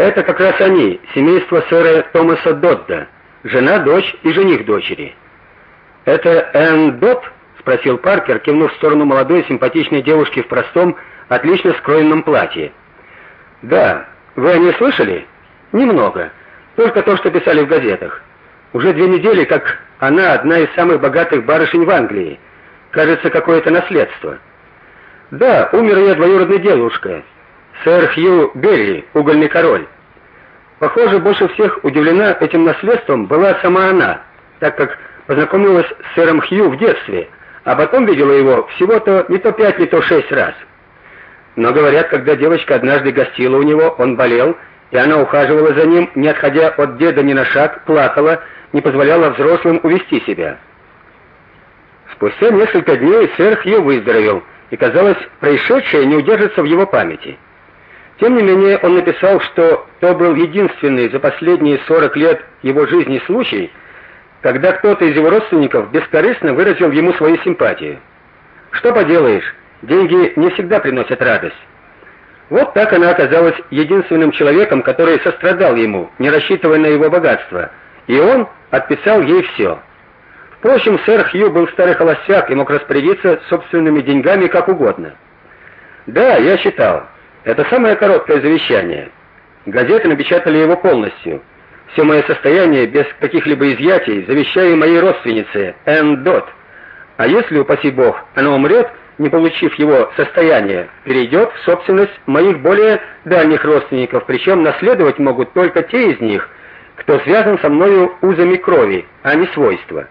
Это как раз они, семейство сэра Томаса Додда, жена, дочь и жених дочери. Это Энн Додд? спросил Паркер, кивнув в сторону молодой симпатичной девушки в простом, отлично скроенном платье. Да, вы о ней слышали? Немного. Только то, что писали в газетах. Уже две недели, как она одна из самых богатых барышень в Англии. Кажется, какое-то наследство. Да, умер ее двоюродный дедушка, сэр Хью Берри, угольный король. Похоже, больше всех удивлена этим наследством была сама она, так как познакомилась с сэром Хью в детстве, а потом видела его всего-то не то пять, не то шесть раз. Но говорят, когда девочка однажды гостила у него, он болел, и она ухаживала за ним, не отходя от деда ни на шаг, плакала, не позволяла взрослым увести себя. Спустя несколько дней сэр Хью выздоровел, и казалось, происшедшее не удержится в его памяти. Тем не менее, он написал, что то был единственный за последние 40 лет его жизни случай, когда кто-то из его родственников бескорыстно выразил ему свою симпатию. Что поделаешь, деньги не всегда приносят радость. Вот так она оказалась единственным человеком, который сострадал ему, не рассчитывая на его богатство, и он отписал ей все. Впрочем, сэр Хью был старый холостяк и мог распорядиться собственными деньгами как угодно. Да, я считал. Это самое короткое завещание. Газеты напечатали его полностью. Все мое состояние без каких-либо изъятий завещаю моей родственнице Энн Дот. А если, упаси бог, она умрет, не получив его состояние, перейдет в собственность моих более дальних родственников, причем наследовать могут только те из них, кто связан со мною узами крови, а не свойства.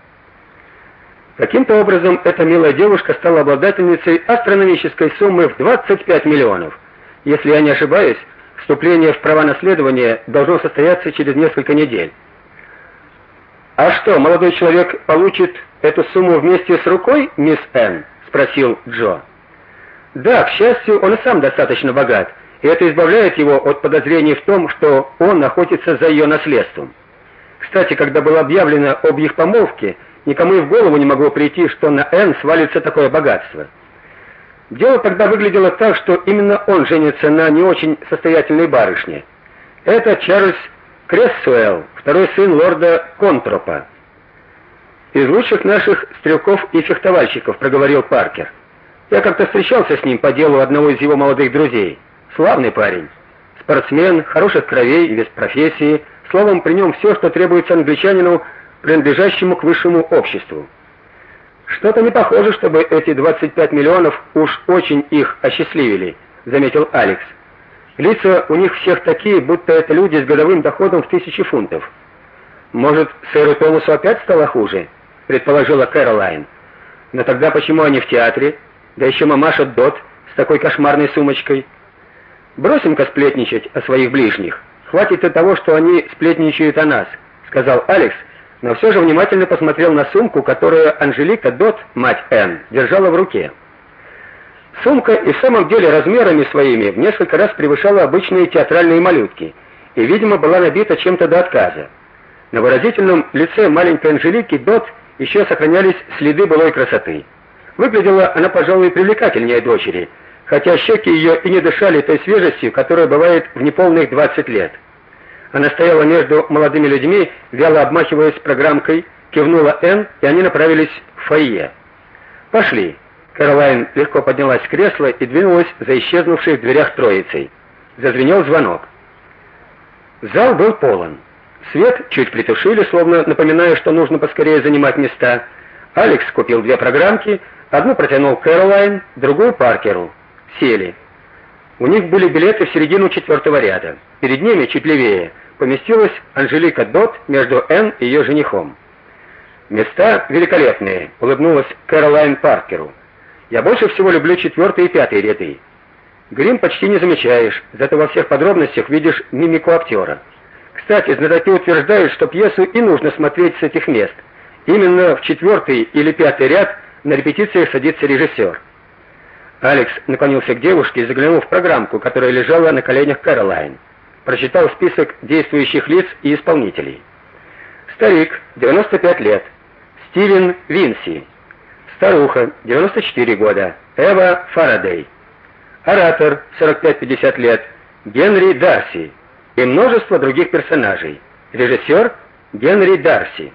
Каким-то образом эта милая девушка стала обладательницей астрономической суммы в 25 миллионов. Если я не ошибаюсь, вступление в права наследования должно состояться через несколько недель. А что, молодой человек получит эту сумму вместе с рукой, мисс Н, спросил Джо. Да, к счастью, он и сам достаточно богат, и это избавляет его от подозрений в том, что он охотится за ее наследством. Кстати, когда было объявлено об их помолвке, никому и в голову не могло прийти, что на Н свалится такое богатство. Дело тогда выглядело так, что именно он женится на не очень состоятельной барышне. Это Чарльз Крессуэлл, второй сын лорда Контропа. Из лучших наших стрелков и фехтовальщиков, проговорил Паркер. Я как-то встречался с ним по делу одного из его молодых друзей. Славный парень. Спортсмен, хороших кровей и без профессии. Словом, при нем все, что требуется англичанину принадлежащему к высшему обществу. Что-то не похоже, чтобы эти 25 миллионов уж очень их осчастливили, заметил Алекс. Лица у них всех такие, будто это люди с годовым доходом в тысячи фунтов. Может, сэру Томасу опять стало хуже, предположила Кэролайн. Но тогда почему они в театре? Да еще мамаша Дот с такой кошмарной сумочкой. Бросим-ка сплетничать о своих ближних. Хватит и того, что они сплетничают о нас, сказал Алекс но все же внимательно посмотрел на сумку, которую Анжелика Дот, мать Н, держала в руке. Сумка и в самом деле размерами своими в несколько раз превышала обычные театральные малютки и, видимо, была набита чем-то до отказа. На выразительном лице маленькой Анжелики Дот еще сохранялись следы былой красоты. Выглядела она, пожалуй, привлекательнее дочери, хотя щеки ее и не дышали той свежестью, которая бывает в неполных 20 лет. Она стояла между молодыми людьми, вяло обмахиваясь программкой, кивнула Н, и они направились в фойе. Пошли. Кэролайн легко поднялась с кресла и двинулась за исчезнувшей в дверях троицей. Зазвенел звонок. Зал был полон. Свет чуть притушили, словно напоминая, что нужно поскорее занимать места. Алекс купил две программки, одну протянул Кэролайн, другую Паркеру. Сели. У них были билеты в середину четвертого ряда. Перед ними, чуть левее, поместилась Анжелика Дот между Энн и ее женихом. Места великолепные, улыбнулась Кэролайн Паркеру. Я больше всего люблю четвертый и пятый ряды. Грим почти не замечаешь, зато во всех подробностях видишь мимику актера. Кстати, знатоки утверждают, что пьесу и нужно смотреть с этих мест. Именно в четвертый или пятый ряд на репетициях садится режиссер. Алекс наклонился к девушке и заглянул в программку, которая лежала на коленях Кэролайн. Прочитал список действующих лиц и исполнителей. Старик, 95 лет. Стивен Винси. Старуха, 94 года. Эва Фарадей. Оратор, 45-50 лет. Генри Дарси. и множество других персонажей. Режиссер Генри Дарси.